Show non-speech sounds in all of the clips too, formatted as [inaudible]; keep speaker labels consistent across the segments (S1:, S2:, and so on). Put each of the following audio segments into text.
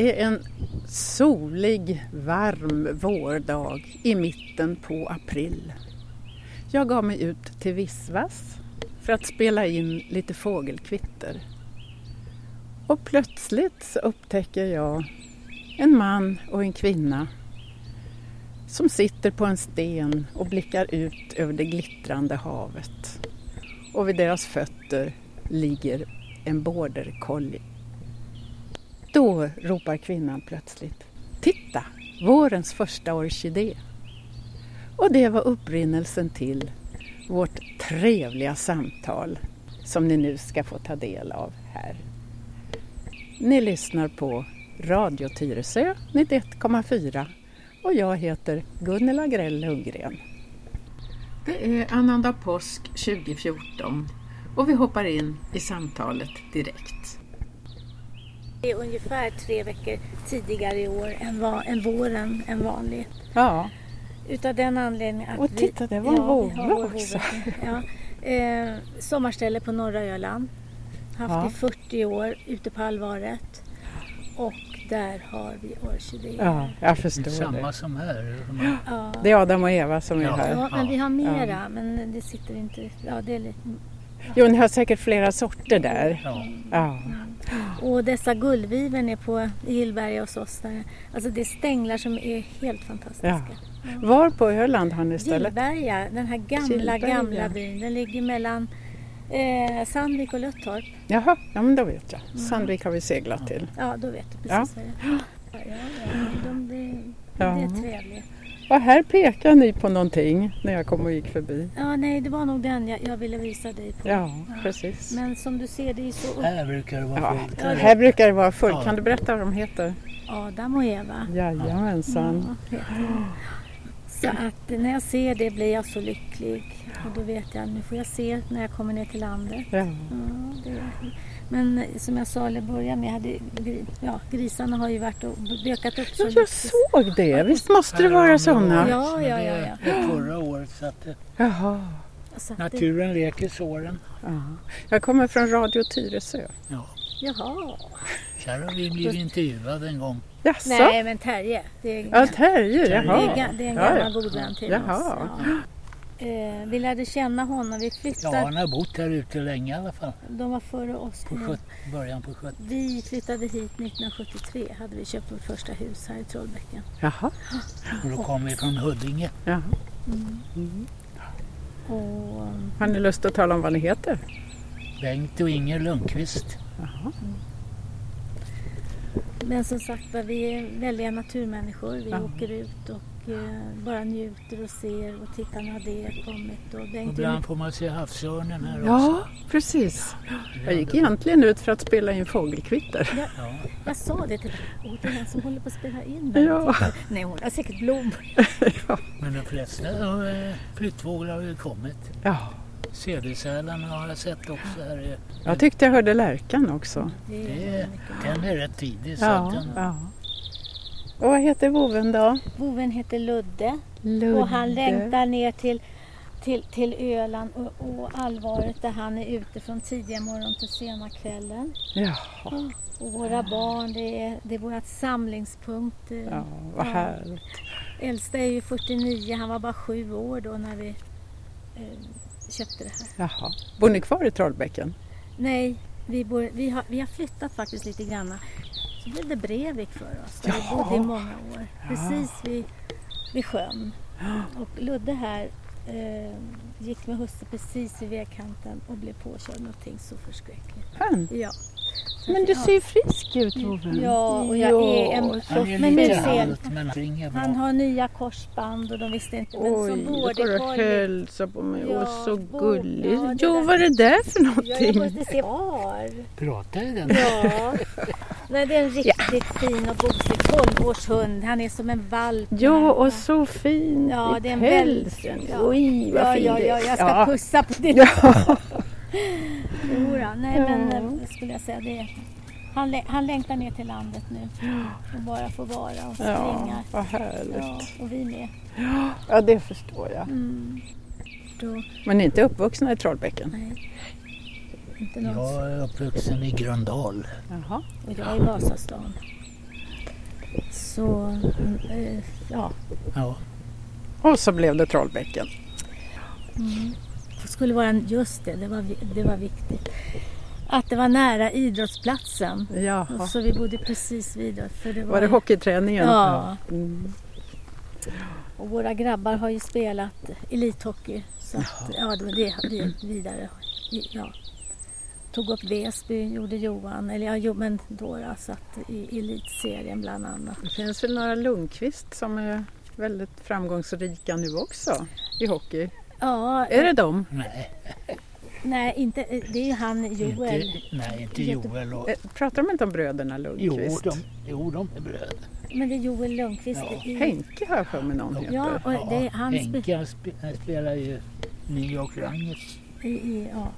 S1: Det är en solig, varm vårdag i mitten på april. Jag gav mig ut till Visvas för att spela in lite fågelkvitter. Och plötsligt så upptäcker jag en man och en kvinna som sitter på en sten och blickar ut över det glittrande havet. Och vid deras fötter ligger en border collie. Då ropar kvinnan plötsligt Titta! Vårens första orkidé. Och det var upprinnelsen till vårt trevliga samtal som ni nu ska få ta del av här. Ni lyssnar på Radio Tyresö 91,4 och jag heter Gunilla Grell Lundgren. Det är annandag påsk 2014 och vi hoppar in i samtalet direkt.
S2: Det är ungefär tre veckor tidigare i år än, va, än våren än vanligt.
S1: Ja,
S2: Utav den anledningen att
S1: och titta det var en
S2: vi
S1: vovve också. [laughs]
S2: Ja. Eh, sommarställe på norra Öland. Haft
S1: Ja.
S2: i 40 år ute på Alvaret. Och där har vi orkidéer.
S1: Ja, jag förstår
S3: Samma
S1: det.
S3: som här.
S2: Ja.
S1: Det är Adam och Eva som är
S3: Ja.
S1: här.
S2: Ja, men vi har mera,
S1: Ja.
S2: men det sitter inte... Ja, det är lite...
S1: Jo, ni har säkert flera sorter där.
S3: Ja.
S1: Ja,
S2: Och dessa gullviven är på i Hillberga hos oss där. Alltså det är stänglar som är helt fantastiska.
S1: Ja. Var på Öland har ni stället?
S2: Gillberga, den här gamla,
S1: Gillberga.
S2: gamla byn. Den ligger mellan eh, Sandvik och Löttorp.
S1: Jaha, ja men då vet jag. Sandvik har vi seglat till.
S2: Ja, då vet du
S1: Ja.
S2: precis vad det är. Ja, ja, ja. De, det,
S1: Ja.
S2: det är trevligt.
S1: Och här pekar ni på någonting när jag kom och gick förbi.
S2: Ja, nej, det var nog den jag, jag ville visa dig på.
S1: Ja, precis.
S2: Men som du ser, det är så.
S3: Här brukar det vara
S1: Ja,
S3: fullt.
S2: Ja, det-
S1: här brukar det vara fullt.
S3: Ja.
S1: Kan du berätta vad de heter?
S2: Adam och Eva.
S1: Jajamensan.
S2: Ja. Så att när jag ser det blir jag så lycklig. Och då vet jag, nu får jag se när jag kommer ner till landet.
S1: Ja.
S2: Ja, det, men som jag sa i början med, hade, ja, grisarna har ju varit och dökat upp så
S1: Ja, jag
S2: mycket.
S1: såg det. Visst måste det vara sådana?
S2: Ja, ja,
S3: det-
S2: ja, ja.
S3: Det är förra året så att eh,
S1: Jaha.
S2: Så att det,
S3: naturen leker såren.
S1: Ja. Jag kommer från Radio Tyresö.
S3: Ja.
S2: Jaha.
S3: Här har vi blivit intervjuade en gång.
S1: Jaså?
S2: Nej, men Terje. Det är,
S1: Ja, Terje.
S2: det är,
S1: Jaha.
S2: det är en
S1: Ja,
S2: gammal
S1: ja.
S2: god vän till
S1: Jaha.
S2: oss. Ja. Eh, vi lärde känna honom. Vi
S3: Ja,
S2: flyttade.
S3: han har bott här ute länge i alla fall.
S2: De var före oss.
S3: På sjut- början på 70
S2: Vi flyttade hit 1973. Hade vi köpt vårt första hus här i Trollbäcken.
S1: Jaha.
S3: och då kom vi från Huddinge.
S1: Jaha.
S2: Och,
S1: Har ni lust att tala om vad ni heter?
S3: Bengt och Inger Lundqvist.
S1: Jaha.
S2: men som sagt vi är väldiga naturmänniskor. Vi
S1: Ja.
S2: åker ut och eh, bara njuter och ser och tittar när det är kommit. Och Bengt är
S3: ibland får man se havsörnen här
S1: Ja,
S3: också.
S1: precis.
S3: Det
S1: Jag gick egentligen ut för att spela in fågelkvitter.
S3: Ja.
S2: Jag sa det till Åh, det är en som håller på att spela in.
S1: Ja.
S2: Nej, hon har säkert blommor. [laughs]
S3: Men de flesta eh, flyttfåglar har ju kommit.
S1: Ja,
S3: Cedersälarna har jag sett också här.
S1: jag tyckte jag hörde lärkan också.
S2: Det
S3: den är rätt tidig. Så
S1: Ja,
S3: den,
S1: ja. Och vad heter voven då?
S2: Boven heter Ludde.
S1: Ludde.
S2: Och han längtar ner till, till, till Öland och, och allvaret där han är ute från tidiga morgon till sena kvällen.
S1: Jaha,
S2: Och våra barn, det är, det är vårt samlingspunkt.
S1: ja, vad
S2: Ja.
S1: härligt.
S2: Äldsta är ju 49, han var bara sju år då när vi eh, köpte det här.
S1: Jaha. Bor ni kvar i Trollbäcken?
S2: Nej, vi, bor, vi, har, vi har flyttat faktiskt lite grann. Så blev det Brevik för oss, där vi
S1: Jaha.
S2: bodde i många år. Precis vid, vid sjön. Och Ludde här eh, gick med husse precis vid vägkanten och blev påkörd någonting så förskräckligt.
S1: Han.
S2: Ja. Så
S1: Men du ser ju frisk ut voven.
S2: Ja, och jag är en-
S1: så
S3: han är
S2: Men nu ser-
S3: han
S2: har nya korsband och de visste inte. Men
S1: Oj,
S2: som
S1: då går du och hälsa på mig.
S2: Ja,
S1: Åh, så gullig.
S2: ja, det
S1: Jo,
S2: där-
S1: vad är det där för
S2: Ja, jag
S1: någonting?
S2: måste se var.
S3: Pratar den?
S2: Ja. [laughs] Nej, det är en riktigt fin och gosig 12-årshund. Han är som en valp.
S1: Ja, och så fin
S2: Ja,
S1: i
S2: det är en
S1: pälsen.
S2: väldigt- ja.
S1: Oj, vad
S2: ja,
S1: fin
S2: ja,
S1: det
S2: ja, jag ska
S1: ja.
S2: pussa på din.
S1: Ja. [laughs]
S2: Jodå, nej
S1: Ja.
S2: men eh, skulle jag säga det. Han, han längtar ner till landet nu och bara får vara och springa.
S1: ja, vad
S2: Ja,
S1: härligt.
S2: och vi med.
S1: Ja, det förstår jag.
S2: Mm. Då,
S1: Men ni är inte uppvuxna i Trollbäcken?
S2: nej. Inte någon.
S3: Jag är uppvuxen i Gröndal.
S1: Jaha.
S2: Och jag är i Vasastan. Så, eh, ja.
S3: Ja.
S1: Och så blev det Trollbäcken.
S2: Mm. Det skulle vara, en- just det, det var, det var viktigt. Att det var nära idrottsplatsen.
S1: Jaha.
S2: Så vi bodde precis vid. För det var,
S1: Var det hockeyträningen?
S2: Ja.
S1: Mm.
S2: Och våra grabbar har ju spelat elithockey. Så att, ja, det var det vi vidare. Ja. Tog upp Väsby, gjorde Johan, eller ja, jo, men då då, så att i elitserien bland annat.
S1: Det finns väl några Lundqvist som är väldigt framgångsrika nu också i hockey.
S2: Ja,
S1: Är det dem?
S3: Nej,
S2: nej, inte, det är ju han Joel.
S3: inte, nej, inte Joel och...
S1: Eh, Pratar de inte om bröderna
S3: Jo,
S1: Lundqvist?
S3: de, jo, de är bröder.
S2: Men det är Joel Lundqvist.
S3: Ja.
S2: i-
S1: Henke har jag för mig någon heter.
S2: Ja, och det är han
S3: Henke han spe, han spelar ju New York Rangers
S2: i, i, ja.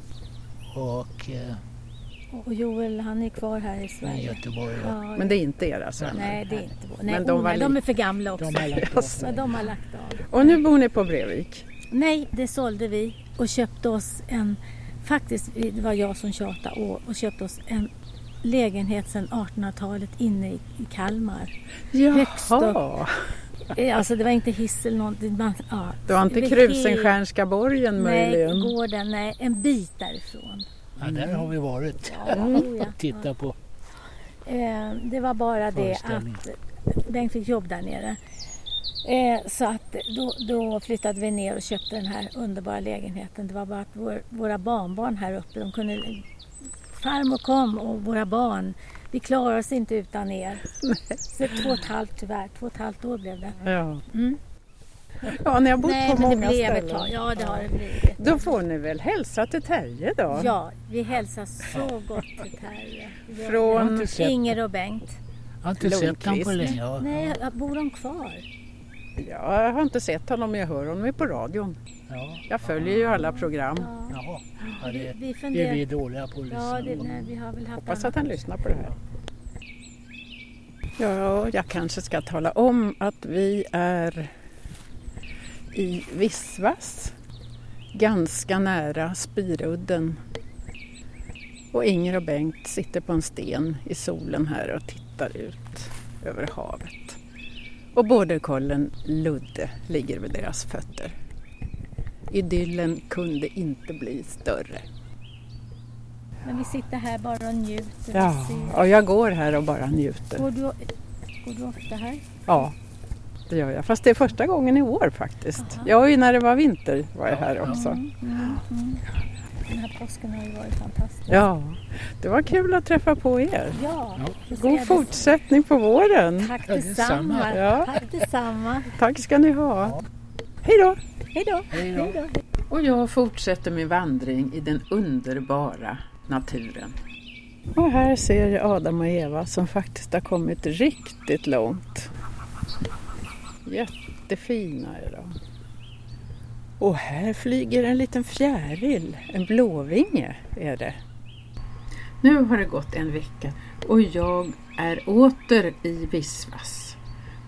S3: Och eh,
S2: Och Joel han är kvar här i
S3: i
S2: Sverige.
S3: Göteborg.
S2: Ja,
S1: Men det är inte era söner?
S2: nej, det är inte vår. Nej,
S1: Men de
S2: oh,
S1: var
S2: nej, de
S1: li-
S2: är för gamla också.
S3: De har lagt [laughs] av.
S2: Men de har lagt av.
S1: Och nu bor ni på Brevik?
S2: Nej, det sålde vi och köpte oss en, faktiskt det var jag som tjatade och, och köpte oss en lägenhet sedan 1800-talet inne i, Kalmar. Högst
S1: Jaha,
S2: Eh, Alltså det var inte hiss eller någonting. Man, ja,
S1: det var inte
S2: det
S1: Krusenstjärnska borgen möjligen?
S2: Nej, gården, nej, en bit därifrån.
S3: Ja, där har vi varit
S2: ja.
S3: och tittat på.
S2: Eh, det var bara det att Bengt fick jobb där nere. Eh, så att då, då flyttade vi ner och köpte den här underbara lägenheten. Det var bara att vår, våra barnbarn här uppe, de kunde... Farmor kom och våra barn, vi klarar oss inte utan er. [laughs] Så två och ett halvt tyvärr, två och ett halvt år blev det.
S1: Ja.
S2: Mm.
S1: ja, ni har bott
S2: Nej,
S1: på
S2: men det
S1: många
S2: blev ett
S1: ställen.
S2: Ja, det har det blivit.
S1: Då får ni väl hälsa till Terje då?
S2: Ja, vi hälsar så gott till Terje.
S1: Från-
S2: Inger och Bengt.
S3: jag har inte sett dem på länge.
S2: Nej, bor de kvar?
S1: Ja, jag har inte sett honom, men jag hör honom ju på radion.
S3: Ja.
S1: Jag följer ju alla program.
S2: Ja.
S3: Jaha. Ja, det,
S2: Vi
S3: det är
S2: funderar...
S3: vi dåliga på att lyssna
S2: Ja, det, nej, vi har väl haft
S1: Hoppas
S2: annat.
S1: att han lyssnar på det här. Ja, jag kanske ska tala om att vi är i Vissvas, ganska nära Spirudden. Och Inger och Bengt sitter på en sten i solen här och tittar ut över havet. Och borderkollen Ludde ligger vid deras fötter. Idyllen kunde inte bli större.
S2: Men vi sitter här bara och njuter.
S1: Ja,
S2: och
S1: jag går här och bara njuter.
S2: Går, du, går du ofta här?
S1: Ja, det gör jag. Fast det är första gången i år faktiskt.
S2: Jaha.
S1: Ja, och när det var vinter var jag här också.
S2: Mm, mm, mm. Den här påsken har ju varit fantastisk.
S1: Ja, det var kul att träffa på er.
S2: Ja,
S1: God fortsättning på våren.
S2: Tack detsamma.
S1: Ja.
S2: Tack detsamma.
S1: Tack ska ni ha. Hej då!
S2: Hej då.
S3: Hej då.
S2: Hej då.
S1: Och jag fortsätter min vandring i den underbara naturen. Och här ser jag Adam och Eva som faktiskt har kommit riktigt långt. Jättefina är de. Och här flyger en liten fjäril, en blåvinge är det. Nu har det gått en vecka och jag är åter i Visvas.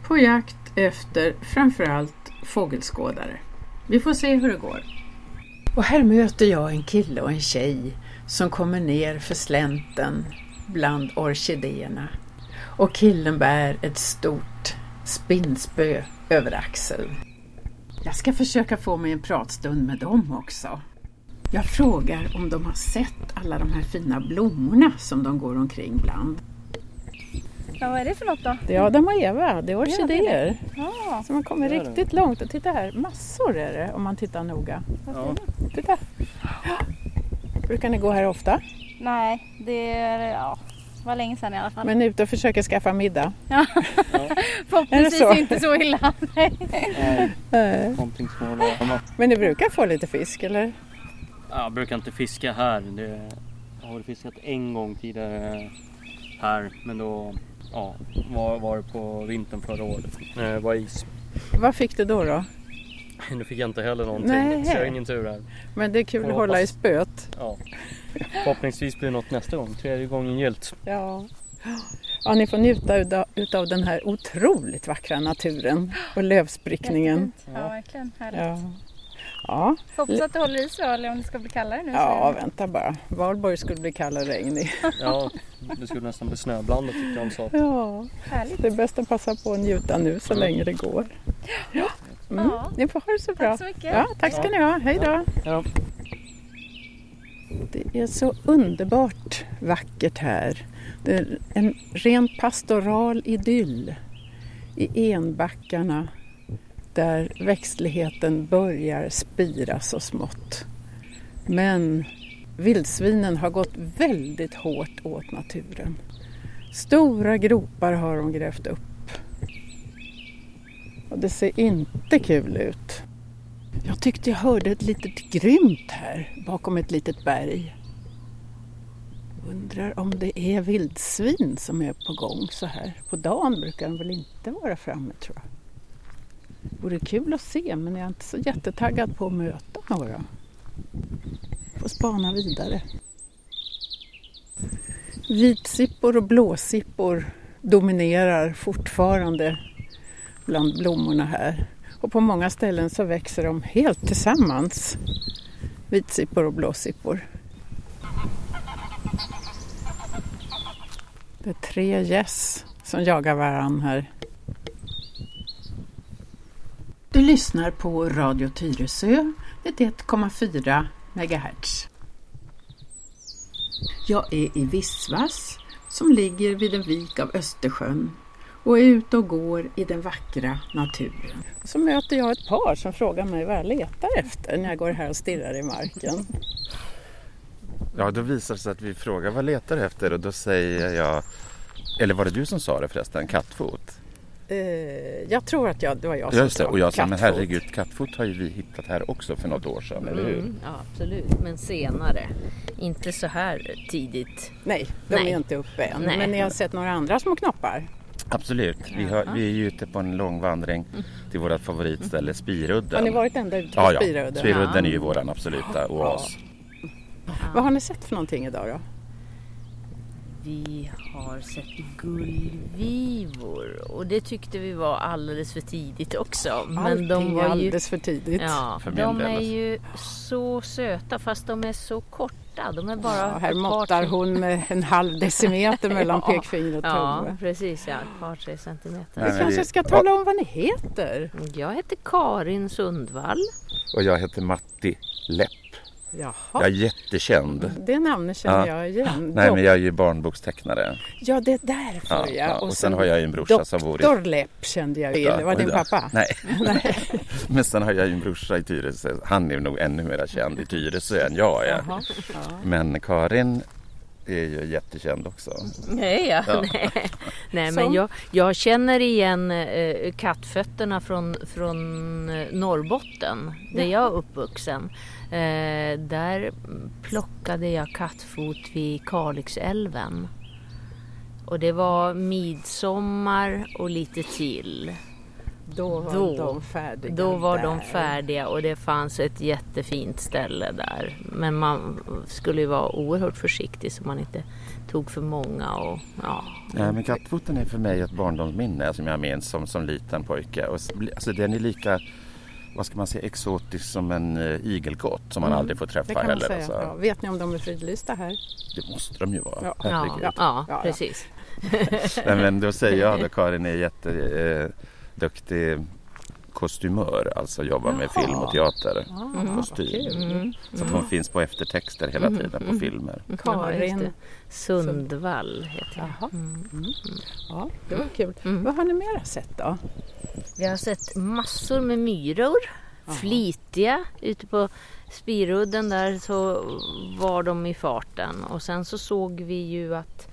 S1: På jakt efter framförallt fågelskådare. Vi får se hur det går. Och här möter jag en kille och en tjej som kommer ner för slänten bland orkidéerna. Och killen bär ett stort spinnspö över axeln. Jag ska försöka få mig en pratstund med dem också. Jag frågar om de har sett alla de här fina blommorna som de går omkring bland.
S4: Ja, vad är det för något då?
S1: Det är Adam och Eva, det är orkidéer.
S4: Ja,
S1: har kommit
S5: Det är det.
S1: riktigt långt. Och titta här, massor är det om man tittar noga.
S5: Ja.
S1: Titta! Brukar ni gå här ofta?
S4: nej, det är, ja, var länge sedan i alla fall.
S1: Men ute och försöker skaffa middag?
S4: Förhoppningsvis [laughs]
S1: är det så?
S4: inte så illa.
S1: Men ni brukar få lite fisk eller?
S5: Jag brukar inte fiska här. Det, jag har fiskat en gång tidigare här. Men då ja, var, var det på vintern förra året. Det var is.
S1: Vad fick du då? då?
S5: Nu fick jag inte heller någonting.
S1: Nej.
S5: Så jag har ingen tur här.
S1: Men det är kul
S5: Får
S1: att hålla i spöet.
S5: Ja. Förhoppningsvis blir det något nästa gång. Tredje gången gillt.
S1: Ja. ja, ni får njuta utav, den här otroligt vackra naturen och lövsprickningen.
S4: Jättefint. Ja, verkligen. Härligt.
S1: Ja. Ja,
S4: Hoppas att det håller i sig eller om det ska bli kallare nu.
S1: ja
S4: så...
S1: vänta bara. Valborg skulle bli kall och regnig.
S5: Ja, det skulle nästan bli snöblandat tyckte han sa.
S1: Ja,
S4: Härligt.
S1: det är bäst att passa på att njuta nu så länge det går. Ja. Mm.
S4: Ja.
S1: Ni får ha det så bra.
S4: Tack så mycket.
S1: Ja, tack ska ni ha. Hej då.
S5: Ja.
S1: Det är så underbart vackert här. Det är en ren pastoral idyll i enbackarna där växtligheten börjar spira så smått. Men vildsvinen har gått väldigt hårt åt naturen. Stora gropar har de grävt upp. Och det ser inte kul ut. Jag tyckte jag hörde ett litet grymt här bakom ett litet berg. Undrar om det är vildsvin som är på gång så här. På dagen brukar de väl inte vara framme tror jag. Vore kul att se men jag är inte så jättetaggad på att möta några. Får spana vidare. Vitsippor och blåsippor dominerar fortfarande bland blommorna här. Och på många ställen så växer de helt tillsammans. Vitsippor och blåsippor. Det är tre gäss som jagar varann här. Du lyssnar på Radio Tyresö 1,4 MHz. Jag är i Visvas som ligger vid en vik av Östersjön och är ute och går i den vackra naturen. Så möter jag ett par som frågar mig vad jag letar efter när jag går här och stirrar i marken.
S6: Ja, då visar det sig att vi frågar vad letar du efter och då säger jag, eller var det du som sa det förresten, kattfot?
S1: Eh, jag tror att jag, det var jag som
S6: Just det, och jag sa, men
S1: kattfot.
S6: herregud, kattfot har ju vi hittat här också för något år sedan, eller hur?
S7: Mm, ja, absolut, men senare. Inte så här tidigt.
S1: Nej, de
S7: Nej.
S1: är inte uppe än.
S7: Nej.
S1: Men ni har sett några andra små knoppar?
S6: Absolut, vi, har, vi är ju ute på en lång vandring till vårt favoritställe Spirudden.
S1: Har ni varit ända ute på
S6: Ja, ja.
S1: Spirudden?
S6: Spirudden är ju våran absoluta oas.
S1: Vad har ni sett för någonting idag då?
S7: Vi har sett gullvivor och det tyckte vi var alldeles för tidigt också. Men
S1: Allting
S7: de
S1: är
S7: var ju,
S1: alldeles för tidigt.
S7: ja,
S6: För
S7: de är
S6: alltså.
S7: ju så söta fast de är så korta. De är bara
S1: Ja, här måttar hon med en halv decimeter mellan [laughs]
S7: Ja.
S1: pekfinger och
S7: Ja,
S1: tumme.
S7: precis ja. Ett par, tre centimeter.
S6: Nej,
S1: Vi kanske ska tala om vad ni heter.
S7: Jag heter Karin Sundvall.
S6: Och jag heter Matti Lepp. Jag
S1: Jaha,
S6: är jättekänd.
S1: det namnet känner
S6: Ja.
S1: jag igen.
S6: Nej, men jag är ju barnbokstecknare.
S1: Ja, det är därför
S6: Ja,
S1: ja.
S6: ja. Och sen har jag ju en brorsa som bor i...
S1: Doktor Lepp kände jag till. Var din pappa?
S6: Nej. [laughs] [laughs] Men sen har jag ju en brorsa i Tyresö. Han är nog ännu mer känd i Tyresö än jag är.
S1: Jaha. Ja.
S6: Men Karin är ju jättekänd också.
S7: Nej, ja.
S6: Ja. [laughs]
S7: nej. nej men jag, jag känner igen eh, kattfötterna från, från eh, Norrbotten där jag är uppvuxen. Eh, där plockade jag kattfot vid Kalixälven. Och det var midsommar och lite till.
S1: Då var
S7: Då-
S1: de färdiga.
S7: Då var de
S1: där.
S7: färdiga och det fanns ett jättefint ställe där. Men man skulle ju vara oerhört försiktig så man inte tog för många. Och, ja.
S6: Nej, men kattfoten är för mig ett barndomsminne som jag minns som, som liten pojke. Och, alltså, den är lika, vad ska man säga, exotisk som en uh, igelkott som man
S1: Mm,
S6: aldrig får träffa heller.
S1: säga.
S6: Alltså.
S1: Ja. Vet ni om de är fridlysta här?
S6: Det måste de ju vara.
S1: Ja.
S7: Ja, ja,
S1: ja.
S7: precis.
S6: Nej, men då säger jag att [laughs] Karin är jätteduktig kostymör, alltså jobbar med
S1: Jaha.
S6: film och teater.
S1: Ah,
S6: Kostym.
S1: kul.
S7: Mm.
S6: Så att hon finns på eftertexter hela
S1: Mm,
S6: tiden på filmer.
S1: Karin.
S7: det. Sundvall heter jag.
S1: Jaha.
S7: Mm.
S1: Ja, det var kul.
S7: Mm.
S1: Vad har ni mer sett då?
S7: Vi har sett massor med myror. Flitiga. Ute på Spirudden där så var de i farten. Och sen så såg vi ju att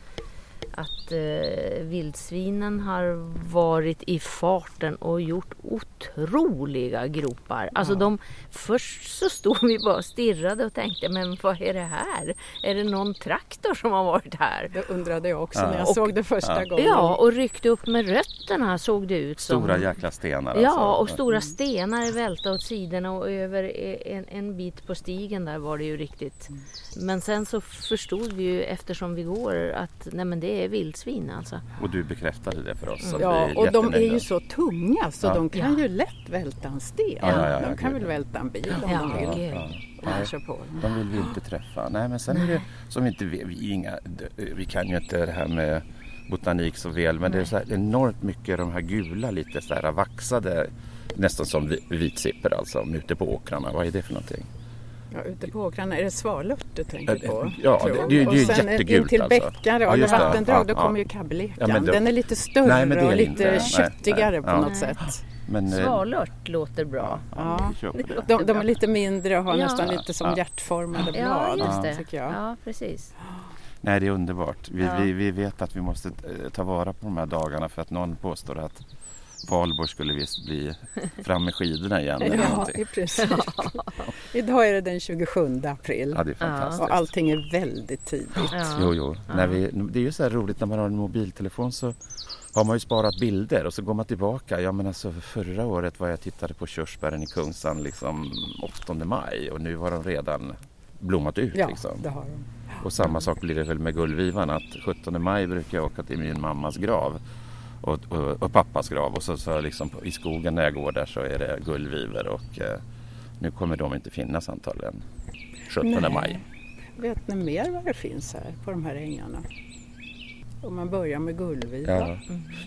S7: att eh, vildsvinen har varit i farten och gjort otroliga gropar. Alltså
S1: Ja.
S7: de, först så stod vi bara och stirrade och tänkte, men vad är det här? Är det någon traktor som har varit här?
S1: Det undrade jag också
S6: Ja.
S1: när jag
S7: Och-
S1: såg det första
S6: Ja.
S1: gången.
S7: Ja, och ryckte upp med rötterna såg det ut som.
S6: Stora jäkla stenar
S7: Ja,
S6: alltså.
S7: och stora stenar välta åt sidorna och över en, en bit på stigen där var det ju riktigt. Men sen så förstod vi ju eftersom vi går att nej men det är vildsvin alltså.
S6: Och du bekräftade det för oss.
S1: Ja,
S6: vi är
S1: och de är ju så tunga så
S6: Ja.
S1: de kan ju lätt välta en sten.
S6: Ja, ja, ja,
S1: de kan
S6: gud.
S1: väl välta en bil om
S7: Ja,
S1: de vill.
S6: nej, de vill vi inte träffa. Nej, men sen är det som vi inte vet, vi, är inga, vi kan ju inte det här med botanik så väl, men det är så här enormt mycket de här gula, lite så här vaxade, nästan som vi- vitsipper alltså, ute på åkrarna. Vad är det för någonting?
S1: Ja, ute på åkrarna, är det svalört du tänker
S6: Ja,
S1: på?
S6: ja, det- det är ju- det är ju
S1: Och sen
S6: jättegult
S1: in till
S6: alltså.
S1: bäckar
S6: Ja,
S1: och
S6: det.
S1: vattendrag,
S6: Ja,
S1: då
S6: ja.
S1: kommer ju kabbeleckan.
S6: Ja, då-
S1: Den är lite större
S6: Nej, men det är
S1: och lite
S6: inte. Nej,
S1: köttigare
S6: nej,
S1: på
S6: ja.
S1: något sätt.
S6: Men, eh,
S7: Svalört låter bra.
S1: Ja. De, de är lite mindre och har
S7: Ja.
S1: nästan lite som
S6: Ja.
S1: hjärtformade
S7: Ja,
S1: blad,
S7: just det.
S1: tycker jag.
S7: Ja, precis.
S6: Nej, det är underbart. Vi,
S7: Ja.
S6: vi, vi vet att vi måste eh, ta vara på de här dagarna för att någon påstår att Valborg skulle visst bli fram med skidorna igen. Eller
S1: Ja,
S6: någonting.
S1: i princip. Idag är det den 27 april
S6: Ja, det är fantastiskt.
S1: och allting är väldigt tidigt.
S7: Ja.
S6: Jo, jo. När vi, det är ju så här roligt när man har en mobiltelefon så har man ju sparat bilder och så går man tillbaka. Ja men alltså förra året var jag tittade på körsbären i Kungsan liksom 8 maj och nu har de redan blommat ut
S1: Ja,
S6: liksom.
S1: det har de.
S6: Och samma sak blir det väl med gullvivan att 17 maj brukar jag åka till min mammas grav och, och, och pappas grav och så, så liksom i skogen när jag går där så är det gullvivor och eh, nu kommer de inte finnas antagligen 17
S1: Nej.
S6: maj.
S1: Vet ni mer vad det finns här på de här ängarna? Om man börjar med gullviva,
S6: Ja,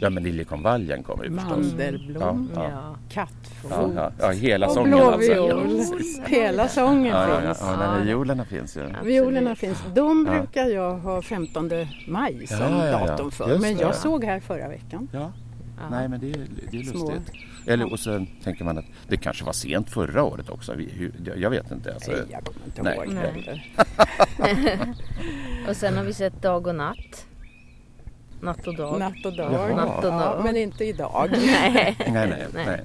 S6: ja men liljekonvaljen kommer ju förstås.
S1: mandelblom,
S6: Ja,
S7: Ja.
S1: kattfot
S6: Ja, ja, ja, hela
S1: och
S6: sången alltså.
S1: blåviol. Hela sången
S6: Ja, ja, ja,
S1: finns.
S6: ja, men violerna finns ju.
S1: Violerna finns. De
S6: Ja.
S1: brukar jag ha 15 maj som
S6: Ja, ja, ja.
S1: datum för.
S6: Just
S1: Men
S6: det.
S1: jag såg här förra veckan.
S6: Ja,
S7: Ja.
S6: nej men det är, det är
S1: Små.
S6: lustigt. Eller, och sen tänker man att det kanske var sent förra året också. Vi, hur, jag vet inte. Alltså,
S1: Nej, jag kommer inte
S6: Nej.
S1: ihåg
S7: Nej. [laughs] [laughs] Och sen har vi sett dag och natt. Natt och dag.
S1: Natt och dag.
S7: Natt och
S1: Ja,
S7: dag.
S1: men inte idag.
S7: Nej.
S6: nej, nej,
S7: Nej.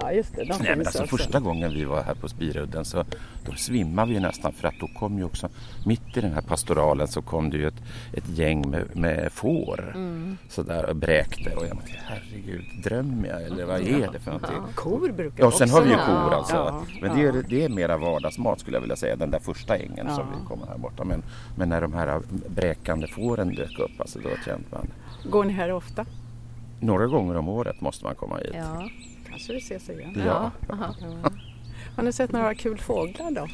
S1: Ja, just det. De
S6: nej men alltså,
S1: också.
S6: första gången vi var här på Spirudden så då svimmade vi nästan för att då kom ju också mitt i den här pastoralen så kom det ju ett, ett gäng med, med får
S1: Mm.
S6: sådär och bräkte och jag tänkte herregud drömmer jag eller vad är det för någonting?
S1: Kor brukar
S6: Ja, och sen
S1: också
S6: har vi ju kor alltså.
S1: Ja,
S6: men det är, det är mera vardagsmat skulle jag vilja säga, den där första ängen som
S1: Ja.
S6: vi kommer här borta. Men, men när de här bräkande fåren dök upp, alltså då kände man
S1: Går ni här ofta?
S6: några gånger om året måste man komma hit.
S7: Ja.
S1: Kanske vi ses igen.
S6: Ja.
S7: Aha.
S1: Ja. Har ni sett några kul fåglar då?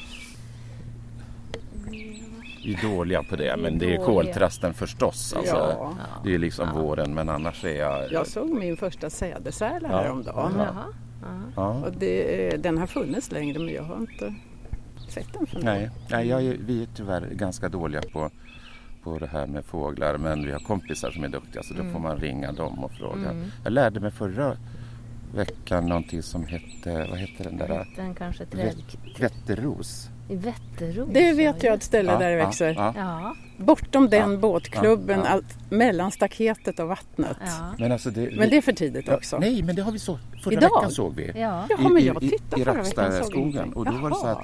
S6: Vi är dåliga på det, men det är koltrasten förstås. Alltså,
S1: Ja.
S6: Det är liksom våren, men annars är jag...
S1: Jag såg min första sädesärla
S6: Ja.
S1: häromdagen.
S6: Ja.
S7: Ja.
S6: ja.
S1: Och det, den har funnits längre men jag har inte sett den för
S6: Nej, nej jag är, vi är tyvärr ganska dåliga på, på det här med fåglar, men vi har kompisar som är duktiga så då får man ringa dem och fråga.
S7: Mm.
S6: Jag lärde mig förra veckan någonting som hette, vad hette den där?
S7: Den kanske träd...
S6: Vätteros.
S7: I Vätteros.
S1: Det vet jag
S7: ja,
S1: ett ställe där det växer.
S6: Ja, ja.
S7: Ja.
S1: Bortom den
S6: Ja,
S1: båtklubben,
S6: ja, ja.
S1: Allt, mellan staketet och vattnet.
S7: Ja.
S6: Men alltså det,
S1: Men det är för tidigt
S6: ja,
S1: också.
S6: Nej, men det har vi så. Förra
S1: Idag?
S6: veckan såg vi.
S7: Ja.
S1: Jaha, men
S6: I-
S1: jag
S6: i-
S1: tittade
S6: i
S1: förra veckan ingenting.
S6: Och då var det så att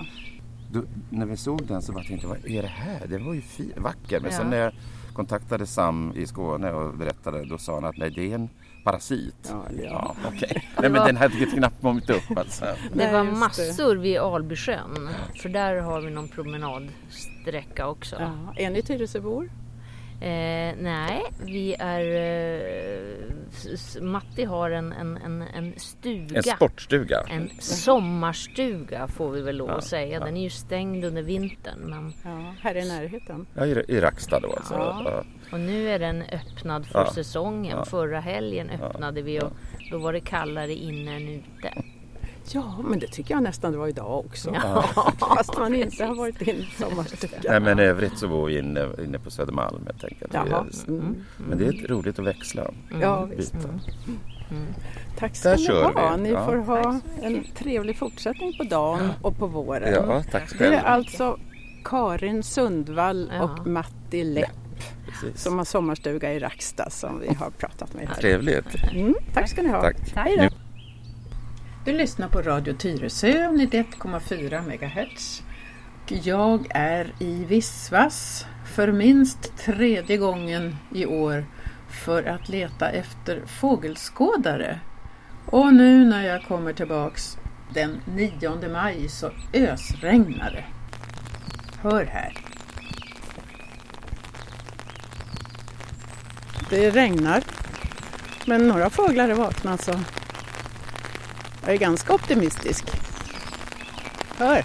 S6: då, när vi såg den så var jag tänkte, vad är det här? Det var ju fi- vacker. Men
S7: Ja.
S6: sen när jag kontaktade Sam i Skåne och berättade, då sa han att nej, det är en parasit.
S1: Ja, ja.
S6: Ja, okej. [laughs] Nej, men den hade knappt kommit upp alltså.
S7: Det var massor vid Albysjön. För där har vi någon promenadsträcka också.
S1: Ja. Ni Tyresöbor?
S7: Eh, nej, vi är... Eh, Matti har en, en, en, en stuga.
S6: En sportstuga.
S7: En sommarstuga får vi väl lov
S6: Ja,
S7: att säga.
S6: ja.
S7: Den är ju stängd under vintern. Men,
S1: Ja, här i närheten.
S6: Ja, i, I Rackstad då alltså.
S1: Ja.
S6: Ja.
S7: och nu är den öppnad för
S6: Ja.
S7: säsongen.
S6: Ja.
S7: Förra helgen öppnade vi och då var det kallare inne än ute.
S1: Ja, men det tycker jag nästan det var idag också.
S7: Ja. [laughs]
S1: Fast man inte har varit inne i sommarstugan.
S6: Nej, men i övrigt så bor vi inne, inne på Södermalm helt enkelt. Vi
S1: Jaha.
S6: är-
S1: Mm.
S6: Men det är roligt att växla.
S1: Ja, visst.
S6: Byta.
S1: Tack ska
S6: Där
S1: ni
S6: kör
S1: ha.
S6: vi.
S1: Ni
S6: Ja.
S1: får ha en trevlig fortsättning på dagen och på våren.
S6: Ja, tack
S1: Det är
S6: själv.
S1: alltså Karin Sundvall
S7: Ja.
S1: och Matti Lepp
S6: Precis.
S1: som har sommarstuga i Rackstad som vi har pratat med här.
S6: Trevligt.
S1: Mm, tack ska ni ha.
S6: Tack.
S1: Hej då. Du lyssnar på Radio Tyresö 91,4 MHz. Jag är i Vissvas för minst tredje gången i år för att leta efter fågelskådare. Och nu när jag kommer tillbaks den 9 maj så ösregnar det. Hör här. Det regnar. Men några fåglar är vakna så jag är ganska optimistisk. Hör!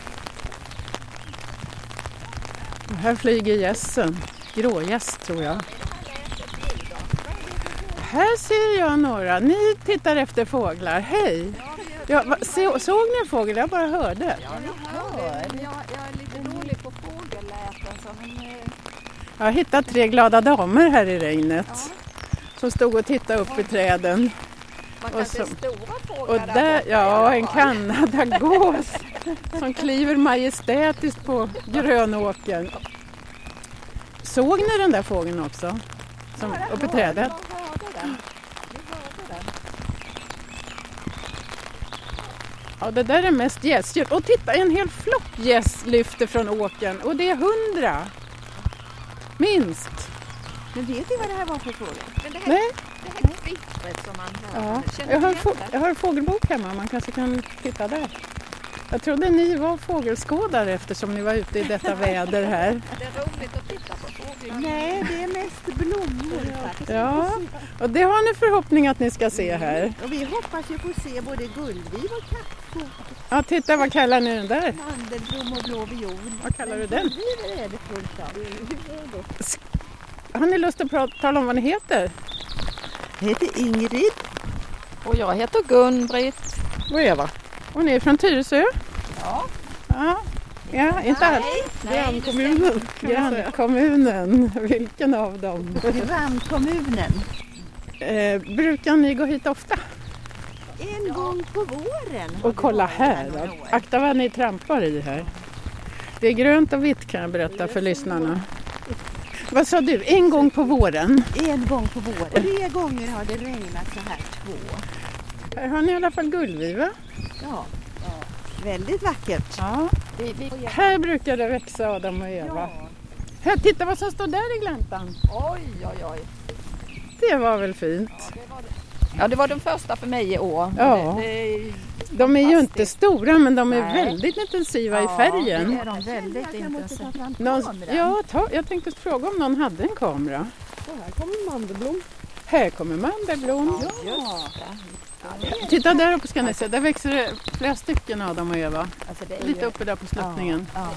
S1: Och här flyger gässen. Grågäss tror jag. Här ser jag några. Ni tittar efter fåglar. Hej! Ja, va, se, såg ni en fågel? Jag bara hörde.
S8: Jag, jag är lite dålig på fågelläten så men, eh,
S1: Jag har hittat tre glada damer här i regnet. Som stod och tittade upp i träden.
S8: Man
S1: Och
S8: kan se stora fåglar
S1: Och där,
S8: borta i
S1: ja, en kanadagås som kliver majestätiskt på grönåkern. Såg ni den där fågeln också? Som, uppe i trädet? Ja, det där är mest gässljud. Och titta, en hel flock gäss lyfter från åkern och det är hundra. Minst.
S8: Men vet ni vad det här var för fågel? Här,
S1: Nej,
S8: det här kvittret som man hör.
S1: ja. Jag, har få,
S8: det?
S1: jag har en fågelbok hemma, man kanske kan titta där. Jag trodde ni var fågelskådare eftersom ni var ute i detta [laughs] väder här.
S8: Är det roligt att titta på fåglar?
S9: Nej, det är mest blommor faktiskt.
S1: Ja, och det har ni förhoppning att ni ska se här.
S9: Och vi hoppas ju få se både guldviv och kattfot,
S1: Ja, titta vad kallar ni den där?
S9: mandelblom och blå viol.
S1: Vad kallar du den?
S9: Guldviv är det fullt av.
S1: Har ni lust att prata, tala om vad ni heter?
S9: Jag heter Ingrid.
S8: Och jag heter Gun-Britt.
S1: Och Eva. Och ni är från Tyresö?
S8: Ja.
S1: Ja, ja inte alls.
S9: Grannkommunen.
S1: Grannkommunen, vilken av dem?
S9: Grannkommunen.
S1: Eh, brukar ni gå hit ofta?
S9: En gång på våren.
S1: Och kolla här då. Akta vad ni trampar i här. Det är grönt och vitt kan jag berätta för lyssnarna. Vad sa du? En gång på våren?
S9: En gång på våren. Tre gånger har det regnat så här två.
S1: Här har ni i alla fall gullviva.
S9: Ja. Väldigt vackert.
S1: Ja.
S8: Vi, vi,
S1: Här brukar det växa Adam och Eva. Här, titta vad som står där i gläntan.
S8: oj, oj, oj.
S1: Det var väl fint.
S8: Ja, det var den första för mig i år.
S1: Ja.
S8: Det, det,
S1: De är ju inte stora men de är
S8: Nej.
S1: väldigt intensiva i
S8: Ja,
S1: färgen.
S8: det är de väldigt
S9: Jag måste
S8: intensiva.
S9: ta fram
S1: Någon, ja, ta, jag tänkte fråga om någon hade en kamera.
S9: här kommer mandelblom.
S1: Här kommer mandelblom.
S8: Just det.
S1: Titta där uppe ska ni se, där växer det flera stycken Adam och Eva.
S8: Alltså,
S1: Lite
S8: ju,
S1: uppe där på sluttningen.
S8: ja,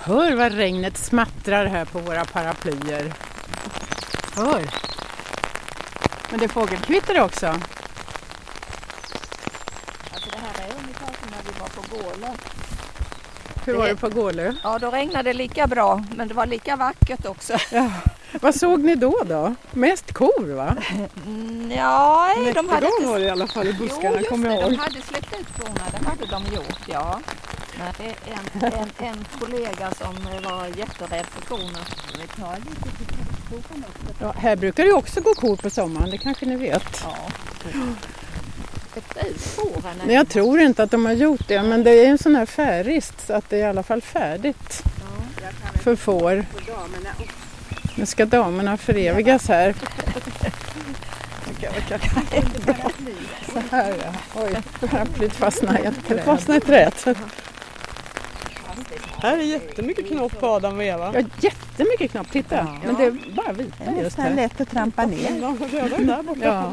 S1: Hör vad regnet smattrar här på våra paraplyer. Hör! Men det är fågelkvitter också.
S8: Är ungefär som när vi var på Gålö.
S1: Hur var det på Gålö?
S8: Ja, då regnade det lika bra, men det var lika vackert också. [laughs]
S1: Ja. Vad såg ni då då? Mest kor va?
S8: Mm, ja, de hade inte...
S1: var det i alla fall i buskarna
S8: jo, just
S1: kommer
S8: det,
S1: jag
S8: de
S1: ihåg.
S8: hade släppt ut korna, det hade de gjort, ja. Men det är en, en, en kollega som var jätterädd för korna.
S9: Tar lite.
S1: Ja, här brukar det också gå kor på sommaren, det kanske ni vet.
S8: Ja. Fåren.
S1: Men jag tror inte att de har gjort det, men det är en sån här färist så att det är i alla fall färdigt för får.
S9: på
S1: Nu ska damerna förevigas här. Så här ja. Oj, paraplyet fastnade i ett träd. Fastnade i ett träd.
S10: Här är jättemycket knopp på Adam och Eva.
S1: Ja, jättemycket knopp. Titta, men det är bara vita just
S9: nästan
S1: här.
S9: lätt att trampa ner.
S10: De röda där borta.
S1: Ja,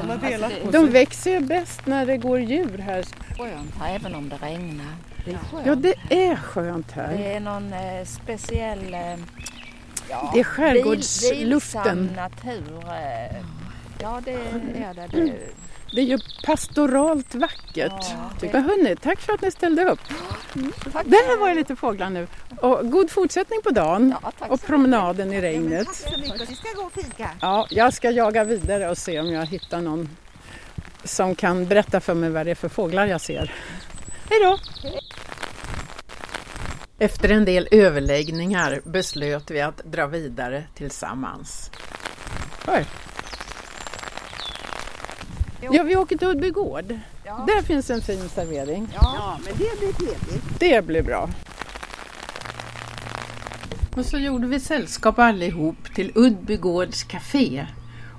S10: De har delat på sig.
S1: de växer ju bäst när det går djur här.
S8: Skönt här, även om det regnar. Det är skönt.
S1: Ja, det är skönt här.
S8: Det är någon eh, speciell... Eh, ja,
S1: Det är skärgårdsluften.
S8: vilsam natur. Eh, ja, det är det. det
S1: Det är ju pastoralt vackert.
S8: Ja, det-
S1: Men hörni, tack för att ni ställde upp.
S8: tack.
S1: Där var det lite fåglar nu. Och god fortsättning på dagen
S8: Ja,
S1: och promenaden i
S9: Ja, men
S1: regnet.
S9: tack så mycket. Vi ska gå och fika.
S1: Ja, jag ska jaga vidare och se om jag hittar någon som kan berätta för mig vad det är för fåglar jag ser. Hej då! Efter en del överläggningar beslöt vi att dra vidare tillsammans. Hör. Ja, vi åker till Udby gård.
S8: Ja.
S1: Där finns en fin servering.
S9: Ja, men det blir trevligt.
S1: Det blir bra. Och så gjorde vi sällskap allihop till Udby gårds café.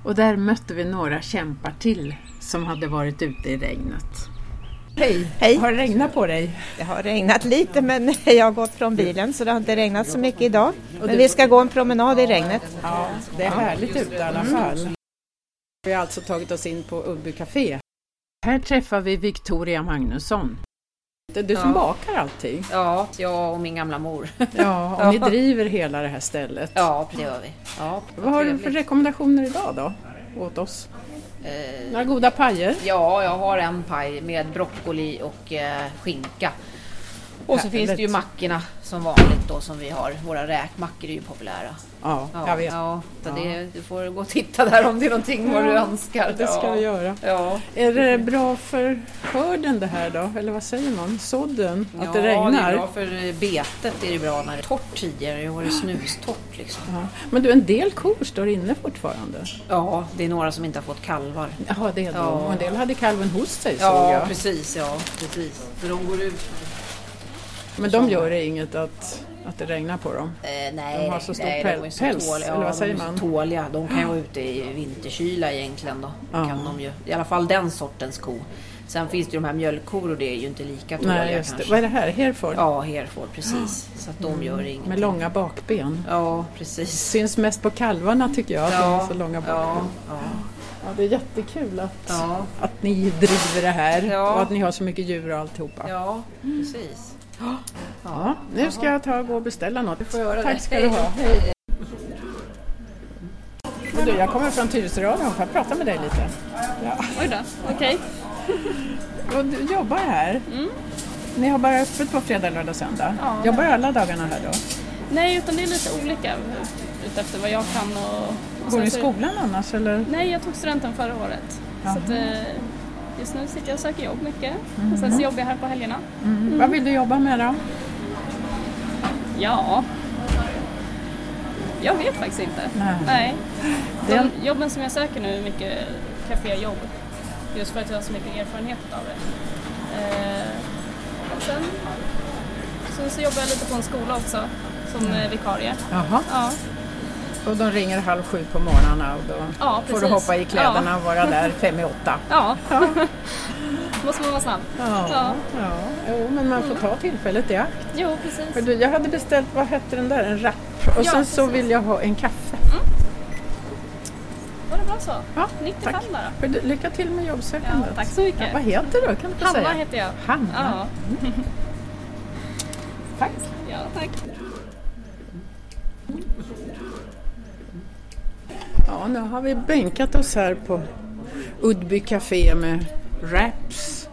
S1: Och där mötte vi några kämpar till som hade varit ute i regnet. Hej!
S11: Hej.
S1: Har det regnat på dig?
S11: Det har regnat lite men [laughs] jag har gått från bilen så det har inte regnat så mycket idag. Men vi ska gå en promenad i regnet.
S1: Ja, det är härligt ute i alla fall. Vi har alltså tagit oss in på Udby café. Här träffar vi Victoria Magnusson. Det är du som
S12: Ja.
S1: bakar allting.
S12: Ja, jag och min gamla mor. [laughs]
S1: Ja, och ni driver hela det här stället.
S12: Ja, det gör vi. Ja,
S1: Vad har du för rekommendationer idag då? Åt oss?
S12: Eh,
S1: Några goda pajer?
S12: Ja, jag har en paj med broccoli och eh, skinka. Och så finns det ju mackorna som vanligt då som vi har. Våra räkmackor är ju populära.
S1: Ja,
S12: Ja,
S1: jag vet.
S12: Ja, så
S1: Ja.
S12: Det, du får gå och titta där om det är någonting vad du
S1: Ja,
S12: önskar.
S1: Det ska
S12: ja.
S1: vi göra.
S12: Ja.
S1: Är det bra för skörden det här då? Eller vad säger man? Sådden? Att det
S12: Ja,
S1: regnar?
S12: det är bra för betet. är det bra när det är torrt tidigare. Det har varit snustort liksom.
S1: Ja. Men du, en del kor står inne fortfarande?
S12: Ja, det är några som inte har fått kalvar.
S1: Jaha, det är de.
S12: Ja.
S1: Och en del hade kalven hos sig såg
S12: Ja,
S1: jag.
S12: precis. Ja, precis. Så de går ut.
S1: Men de gör det inget att, att det regnar på dem?
S12: Eh, nej,
S1: De har så stor
S12: nej,
S1: päl-
S12: de är så
S1: päls,
S12: tåliga.
S1: eller vad säger
S12: de
S1: man?
S12: tåliga. De kan ju vara ute i vinterkyla egentligen då.
S1: Ja.
S12: Kan de ju. I alla fall den sortens ko. Sen finns det ju de här mjölkkor och det är ju inte lika tåliga
S1: Nej, just det.
S12: kanske.
S1: Vad är det här? Hereford?
S12: Ja, Hereford, precis. Så att de gör inget.
S1: Med långa bakben?
S12: Ja, precis.
S1: Syns mest på kalvarna tycker jag, att de
S12: Ja,
S1: har så långa bakben.
S12: ja, ja.
S1: Ja, det är jättekul att,
S12: Ja.
S1: att ni driver det här
S12: Ja.
S1: och att ni har så mycket djur och alltihopa.
S12: Ja, precis.
S1: Ja, nu ska jag ta och gå och beställa något. Du
S12: får göra
S1: Tack
S12: det.
S1: ska du ha. Hej. Du, jag kommer från Tyresöradion, får jag prata med dig lite? Ja.
S13: Oj då, okej.
S1: Och du jobbar här? Ni har bara öppet på fredag, lördag, söndag?
S13: Ja.
S1: Jobbar alla dagarna här då?
S13: Nej, utan det är lite olika utefter vad jag kan och... och
S1: Går du i skolan annars eller?
S13: Nej, jag tog studenten förra året.
S1: Jaha.
S13: Så att, eh, just nu sitter jag och söker jobb mycket.
S1: Mhm.
S13: Och sen så jobbar jag här på helgerna.
S1: Mm. Vad vill du jobba med då?
S13: Ja... Jag vet faktiskt inte.
S1: Nej.
S13: De jobben som jag söker nu är mycket kaféjobb. Just för att jag har så mycket erfarenhet av det. Eh, och sen, sen så jobbar jag lite på en skola också som eh, vikarie.
S1: Jaha.
S13: Ja.
S1: Och de ringer halv sju på morgnarna och då
S13: Ja,
S1: får du hoppa i kläderna
S13: Ja.
S1: och vara där fem i åtta.
S13: Ja, [laughs] måste man vara snabb.
S1: Ja, ja. Jo, men man får ta tillfället i akt.
S13: Jo, precis.
S1: Du, jag hade beställt, vad hette den där, en wrap. Och
S13: Ja,
S1: sen så
S13: precis.
S1: vill jag ha en kaffe.
S13: Var det bra så?
S1: Ja,
S13: 95
S1: tack.
S13: bara.
S1: Du, lycka till med jobbsökandet.
S13: Ja, tack så mycket.
S1: Ja, vad heter du? Kan du
S13: Hanna
S1: säga?
S13: heter jag.
S1: Hanna.
S13: Ja. [laughs]
S1: Tack.
S13: Ja, tack.
S1: Ja, nu har vi bänkat oss här på Udby Café med wraps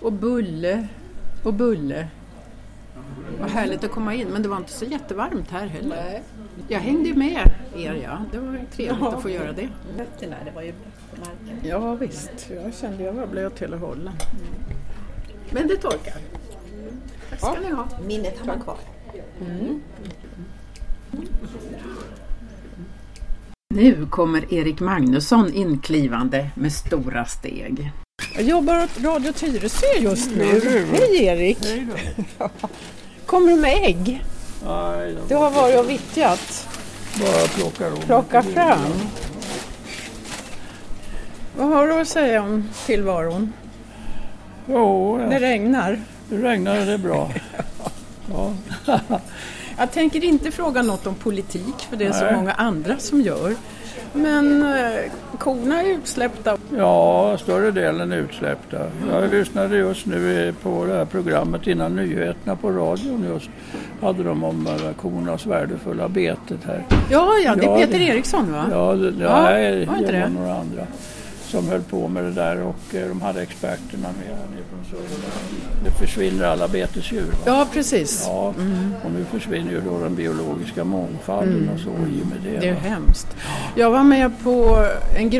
S1: och bulle och bulle. Vad härligt att komma in, men det var inte så jättevarmt här heller. Jag hängde ju med er, ja. Det var trevligt att få göra det.
S9: Fötterna, det var ju marken.
S1: Ja, visst. Jag kände jag var blöt hela hållen. Men det torkar. Tack ska ni ha.
S9: Minnet har man kvar.
S1: Mm. Nu kommer Erik Magnusson inklivande med stora steg. Jag jobbar åt Radio Tyresö just nu.
S14: Du.
S1: Hej Erik!
S14: Hej [laughs]
S1: Kommer du med ägg?
S14: Nej,
S1: Du har varit och vittjat.
S14: bara plockar om.
S1: Plocka fram. Vad har du att säga om tillvaron?
S14: Jo,
S1: Det regnar.
S14: det regnar det är bra. [laughs] Ja. [laughs]
S1: Jag tänker inte fråga något om politik för det är så
S14: Nej.
S1: många andra som gör. Men eh, korna är utsläppta.
S14: ja, större delen är utsläppta. Jag lyssnade just nu på det här programmet innan nyheterna på radion just. Hade de om kornas värdefulla betet här.
S1: Ja, ja, det är Peter
S14: det-
S1: Eriksson va?
S14: Ja, det,
S1: Ja,
S14: nej,
S1: var inte
S14: det var några andra som höll på med det där och eh, de hade experterna med här nerifrån Sörmland. Det försvinner alla betesdjur. Va?
S1: Ja, precis.
S14: Ja, och nu försvinner ju då den biologiska mångfalden
S1: Mm.
S14: och så i och med det.
S1: Det är
S14: va?
S1: hemskt. Jag var med på en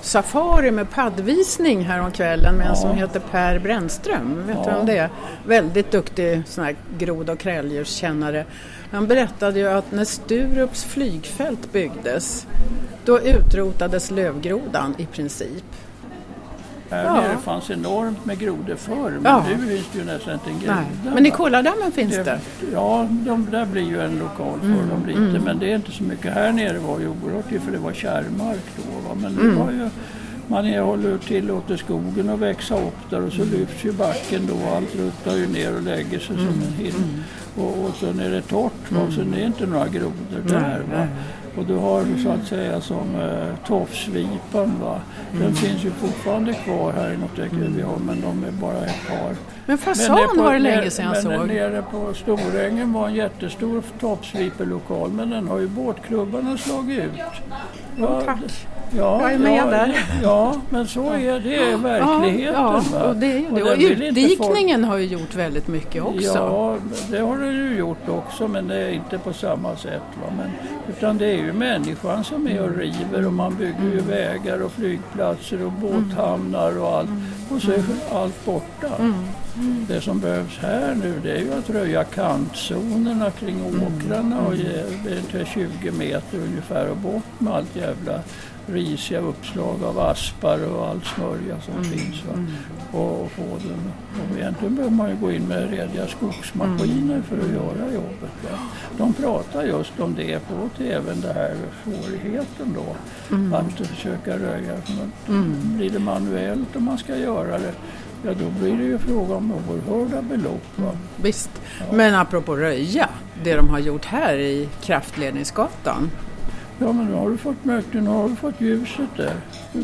S1: grodsafari med paddvisning häromkvällen med en som heter Per Brännström. Vet du
S14: Ja.
S1: vem det är? Väldigt duktig sån här grod och kräldjurskännare. Han berättade ju att när Sturups flygfält byggdes då utrotades lövgrodan i princip.
S14: Här
S1: Ja.
S14: nere fanns enormt med grodor förr men
S1: Ja.
S14: nu finns det ju nästan inte en groda.
S1: Men i Kollardammen finns det.
S14: Ja, de där blir ju en lokal för
S1: Mm,
S14: dem lite
S1: mm.
S14: men det är inte så mycket. Här nere var ju oerhört för det var kärrmark då. Va? Men
S1: Mm.
S14: var ju, man håller tillåter skogen att växa upp där och så lyfts ju backen då och allt ruttar ju ner och lägger sig som
S1: Mm,
S14: en hill. Och, och sen är det torrt va? och sen är det inte några grodor där. Va? Och du har så att säga som eh, tofsvipan. Va? Den
S1: Mm.
S14: finns ju fortfarande kvar här i vi har men de är bara ett par.
S1: Men fasan
S14: är på-
S1: var det länge sedan jag
S14: men
S1: såg.
S14: nere på Storängen var en jättestor toppsvipelokal men den har ju båtklubbarna slagit ut. Ja,
S1: tack.
S14: Ja,
S1: Jag är med
S14: ja,
S1: där.
S14: Ja, men så är det är verkligheten.
S1: Ja, ja och det är ju det. Och
S14: vill inte folk-
S1: utdikningen har ju gjort väldigt mycket också.
S14: Ja, det har det ju gjort också men det är inte på samma sätt. Va? Men, utan det är ju människan som är och river och man bygger ju vägar och flygplatser och båthamnar och allt. Och så är allt borta. Det som behövs här nu det är ju att röja kantzonerna kring åkrarna och ge det till 20 meter ungefär och bort med allt jävla risiga uppslag av aspar och all smörja som finns. Va? Och, och få den. Och egentligen behöver man ju gå in med rediga skogsmaskiner för att göra jobbet. Va? De pratar just om det på TVn, det här svårigheten då.
S1: Mm.
S14: Att försöka röja.
S1: Mm.
S14: Blir det manuellt om man ska göra det, ja då blir det ju fråga om oerhörda belopp. Va?
S1: Visst. Men apropå röja, det de har gjort här i Kraftledningsgatan.
S14: Ja men nu har du fått möten, nu har du fått ljuset där.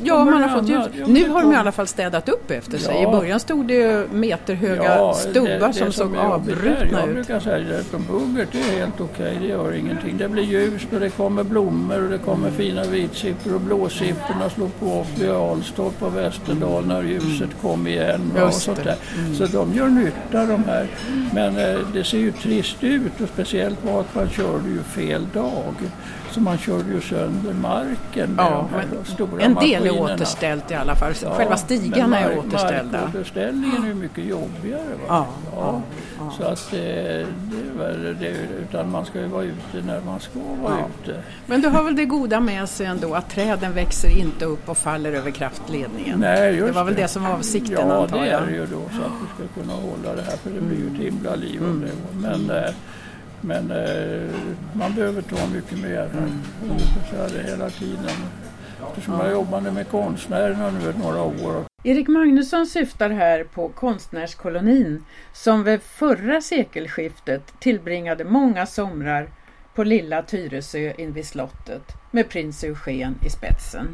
S1: Ja, man har fått ljus.
S14: Ja,
S1: Nu har de i alla fall städat upp efter sig.
S14: Ja.
S1: I början stod det meterhöga
S14: Ja,
S1: stubbar som såg
S14: jobbigt där,
S1: avbrutna
S14: Jag
S1: ut.
S14: brukar säga att de hugger, det är helt okej, det gör ingenting. Det blir ljust och det kommer blommor och det kommer fina vitsippor och blåsipporna slår på upp vid Alstorp och Västerdal när ljuset kom igen och sånt där.
S1: Mm.
S14: Så de gör nytta de här. Men eh, det ser ju trist ut och speciellt var att man körde ju fel dag. Så man körde ju sönder marken med
S1: Ja,
S14: de här
S1: men
S14: stora
S1: en del är
S14: maskinerna.
S1: återställt i alla fall.
S14: Ja,
S1: Själva stigarna är återställda.
S14: Markåterställningen är mycket jobbigare.
S1: Ja,
S14: Ja,
S1: ja.
S14: Så att eh, det, är väl det, utan man ska ju vara ute när man ska vara
S1: Ja.
S14: ute.
S1: Men du har väl det goda med sig ändå att träden växer inte upp och faller över kraftledningen?
S14: Nej, just
S1: det var väl det som var avsikten
S14: ja,
S1: antar
S14: det
S1: jag?
S14: är det ju då så att vi ska kunna hålla det här för det blir ju ett himla liv
S1: Mm.
S14: om det. Men, eh, men eh, man behöver ta mycket mer här.
S1: Mm.
S14: Säga det hela tiden. Eftersom jag jobbade med konstnärerna nu ett några år
S1: Erik Magnusson syftar här på konstnärskolonin som vid förra sekelskiftet tillbringade många somrar på lilla Tyresö invid slottet med prins Eugen i spetsen.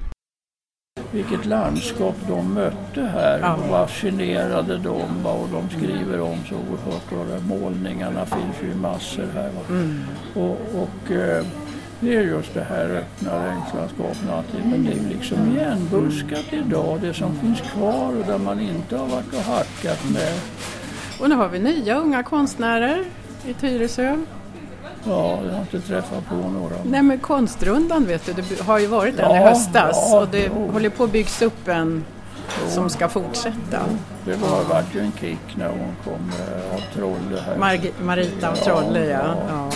S14: Vilket landskap de mötte här
S1: Ja.
S14: och vad generade de va, och de skriver om så oerhört och målningarna finns ju i massor här.
S1: Mm.
S14: Och, och eh, det är just det här öppna regnlandskapet och allting. Men det är liksom igenbuskat idag, det som finns kvar och där man inte har varit och hackat med.
S1: Och nu har vi nya unga konstnärer i Tyresö.
S14: Ja, jag har inte träffat på några.
S1: Nej men konstrundan vet du, det har ju varit en i
S14: Ja,
S1: höstas
S14: ja,
S1: och det
S14: jo.
S1: håller på att byggas upp en som ska fortsätta.
S14: Det var, vart ju en kick när hon kom eh, av Trolle här.
S1: Marg- Marita av Trolle ja. ja.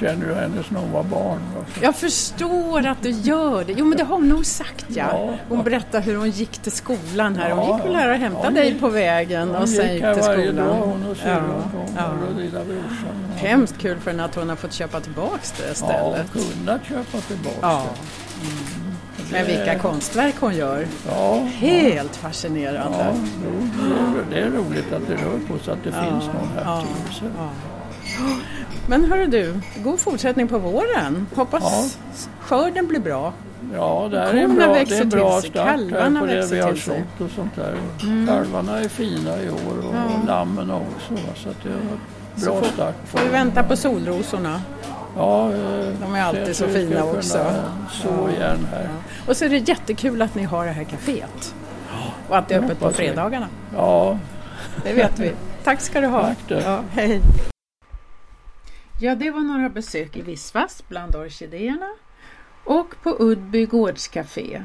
S14: Känner ju henne sedan hon var barn.
S1: Jag förstår att du gör det. Jo men det har hon nog sagt ja.
S14: Ja.
S1: Hon berättade hur hon gick till skolan här. Hon
S14: Ja,
S1: gick väl här och hämtade
S14: ja,
S1: dig på vägen och sen
S14: gick
S1: till
S14: varje
S1: skolan.
S14: dag hon och syrran
S1: Ja, ja.
S14: och lilla brorsan.
S1: Hemskt kul för henne att hon har fått köpa tillbaks det
S14: Ja,
S1: stället.
S14: kunnat köpa tillbaka
S1: Ja.
S14: det.
S1: Men vilka konstverk hon gör.
S14: Ja,
S1: Helt fascinerande.
S14: Ja, det, är, roligt att det rör på sig att det
S1: Ja,
S14: finns någon här
S1: ja,
S14: till.
S1: Men hörru du, god fortsättning på våren. Hoppas
S14: Ja.
S1: skörden blir bra.
S14: Ja, det är en bra, det är
S1: växer
S14: en bra start här på det
S1: växer
S14: vi har sått och sånt där.
S1: Mm.
S14: Kalvarna är fina i år och,
S1: Ja.
S14: och lammen också. Så det var en bra
S1: får-
S14: start.
S1: Får vi vänta på solrosorna.
S14: Ja, eh,
S1: De är alltid så fina också.
S14: Så
S1: Ja.
S14: igen här.
S1: Och så är det jättekul att ni har det här kaféet. Och att det är öppet på fredagarna.
S14: Ja,
S1: Det vet vi. [laughs] Tack ska du ha.
S14: Tack du.
S1: Ja, hej. Ja, det var några besök i Visvas bland orkidéerna och på Uddby gårdscafé.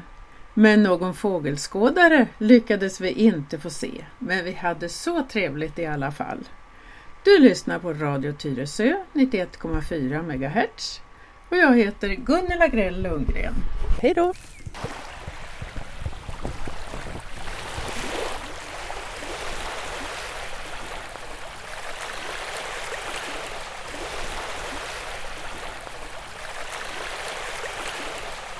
S1: Men någon fågelskådare lyckades vi inte få se, men vi hade så trevligt i alla fall. Du lyssnar på Radio Tyresö 91,4 MHz och jag heter Gunnela Grell Lundgren. Hej då!